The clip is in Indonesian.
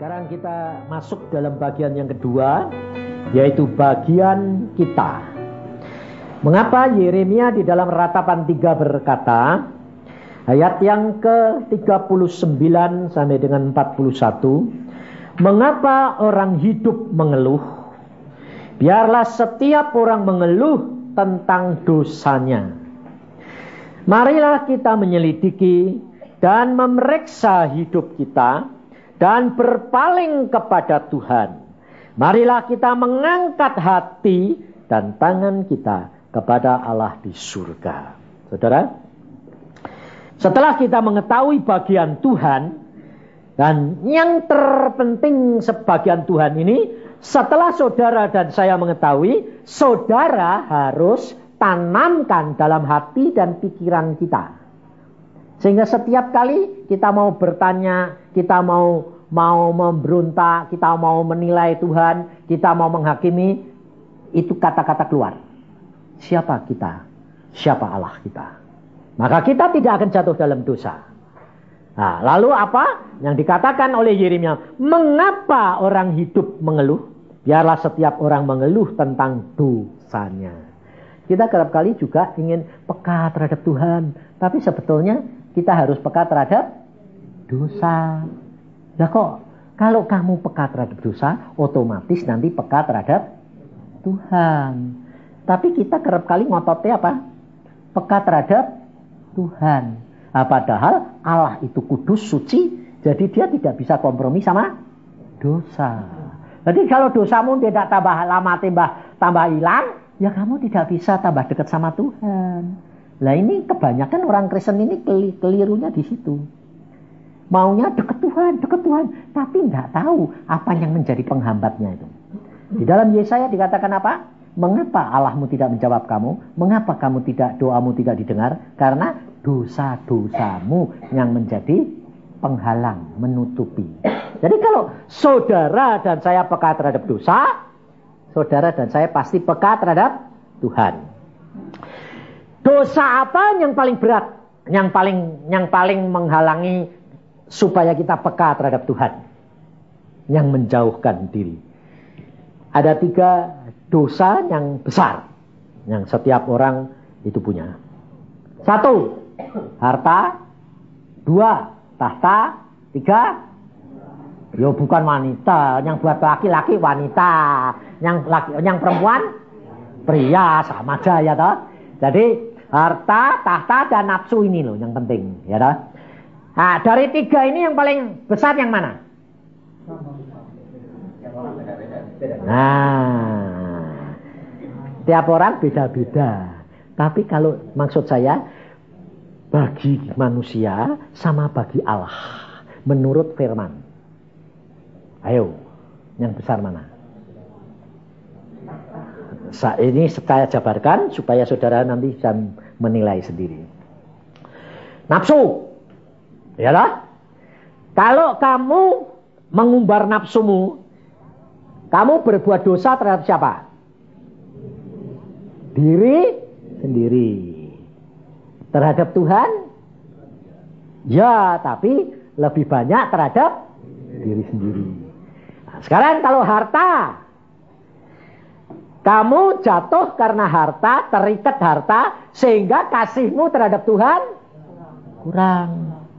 Sekarang kita masuk dalam bagian yang kedua, yaitu bagian kita. Mengapa Yeremia di dalam ratapan tiga berkata, ayat yang ke-39 sampai dengan 41, mengapa orang hidup mengeluh? Biarlah setiap orang mengeluh tentang dosanya. Marilah kita menyelidiki dan memeriksa hidup kita dan berpaling kepada Tuhan. Marilah kita mengangkat hati dan tangan kita kepada Allah di surga. Saudara, setelah kita mengetahui bagian Tuhan dan yang terpenting sebagian Tuhan ini, setelah saudara dan saya mengetahui, saudara harus tanamkan dalam hati dan pikiran kita. Sehingga setiap kali kita mau bertanya, kita mau mau memberontak, kita mau menilai Tuhan, kita mau menghakimi, itu kata-kata keluar. Siapa kita? Siapa Allah kita? Maka kita tidak akan jatuh dalam dosa. Nah, lalu apa yang dikatakan oleh Yeremia? Mengapa orang hidup mengeluh? Biarlah setiap orang mengeluh tentang dosanya. Kita kerap kali juga ingin peka terhadap Tuhan. Tapi sebetulnya kita harus peka terhadap dosa. Lah kok kalau kamu peka terhadap dosa, otomatis nanti peka terhadap Tuhan. Tapi kita kerap kali ngototnya apa? Peka terhadap Tuhan. Nah, padahal Allah itu kudus, suci, jadi dia tidak bisa kompromi sama dosa. Jadi kalau dosamu tidak tambah lama tambah tambah hilang, ya kamu tidak bisa tambah dekat sama Tuhan. Lah ini kebanyakan orang Kristen ini kelirunya di situ. Maunya dekat Tuhan, dekat Tuhan, tapi nggak tahu apa yang menjadi penghambatnya itu. Di dalam Yesaya dikatakan apa? Mengapa Allahmu tidak menjawab kamu? Mengapa kamu tidak doamu tidak didengar? Karena dosa-dosamu yang menjadi penghalang, menutupi. Jadi kalau saudara dan saya peka terhadap dosa, saudara dan saya pasti peka terhadap Tuhan. Dosa apa yang paling berat? Yang paling yang paling menghalangi supaya kita peka terhadap Tuhan. Yang menjauhkan diri. Ada tiga dosa yang besar. Yang setiap orang itu punya. Satu, harta. Dua, tahta. Tiga, yo bukan wanita. Yang buat laki-laki wanita. Yang laki, yang perempuan pria sama aja ya toh. Jadi Harta, tahta, dan nafsu ini loh yang penting. Ya toh? Nah, dari tiga ini yang paling besar yang mana? Nah, tiap orang beda-beda. Tapi kalau maksud saya, bagi manusia sama bagi Allah. Menurut firman. Ayo, yang besar mana? Ini saya jabarkan supaya saudara nanti bisa menilai sendiri. Nafsu. Ya lah. Kalau kamu mengumbar nafsumu, kamu berbuat dosa terhadap siapa? Diri sendiri. Terhadap Tuhan? Ya, tapi lebih banyak terhadap diri sendiri. Nah, sekarang kalau harta, kamu jatuh karena harta, terikat harta, sehingga kasihmu terhadap Tuhan kurang.